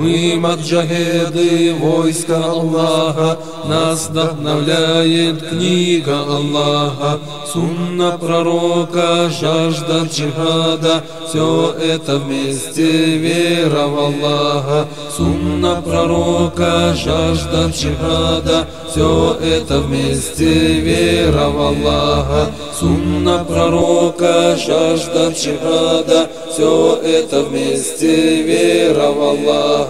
мы маджахеды войска Аллаха, нас вдохновляет книга Аллаха, сунна пророка, жажда джихада, все это вместе вера в Аллаха, сунна пророка, жажда джихада, все это вместе вера в Аллаха, сунна пророка, жажда джихада, все это вместе вера в Аллаха.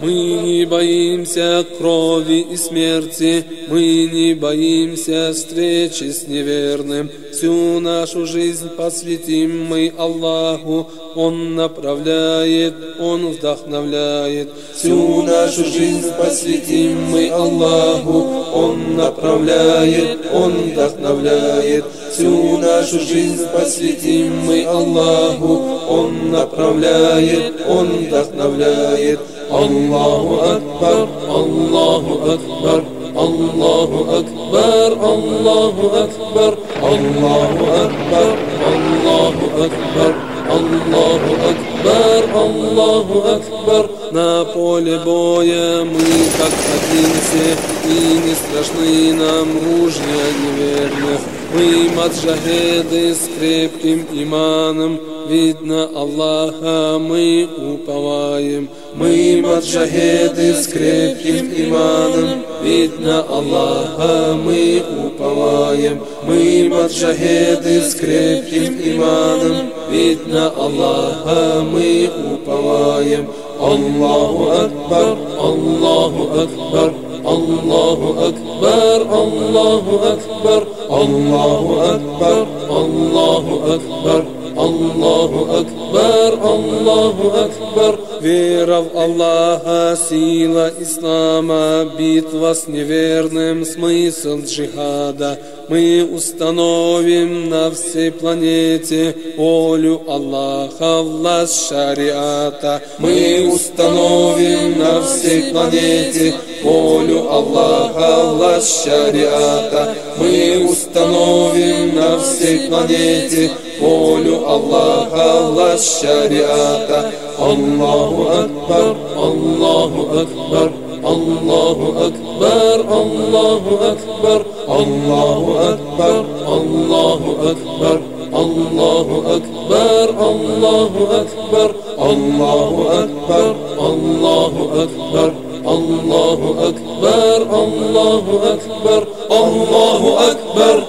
Мы не боимся крови и смерти, мы не боимся встречи с неверным. Всю нашу жизнь посвятим мы Аллаху, Он направляет, Он вдохновляет. Всю нашу жизнь посвятим мы Аллаху, Он направляет, Он вдохновляет. Всю нашу жизнь посвятим мы Аллаху, Он направляет, Он вдохновляет. Аллаху Акбар, Аллаху Акбар, Аллаху Акбар, Аллаху Акбар, Аллаху Акбар, Аллаху Акбар, Аллаху Акбар, Аллаху Акбар. На поле боя мы как один все, и не страшны нам ружья неверных. Мы маджахеды с крепким иманом, видно Аллаха мы уповаем. Мы маджахеды с крепким иманом, видно Аллаха мы уповаем. Мы маджахеды с крепким иманом, видно Аллаха мы уповаем. Аллаху Акбар, Аллаху Акбар, Аллаху Акбар, Аллаху Акбар, Аллаху Акбар, Аллаху Акбар. Аллаху Акбар, Аллаху Акбар. Вера в Аллаха, сила Ислама, битва с неверным, смысл джихада. Мы установим на всей планете волю Аллаха, власть шариата. Мы установим на всей планете волю Аллаха, власть шариата. Мы установим نفسك غنيت قولوا الله الله الشريعة الله أكبر الله أكبر الله أكبر الله أكبر الله أكبر الله أكبر الله أكبر الله أكبر الله أكبر الله أكبر الله أكبر الله أكبر الله أكبر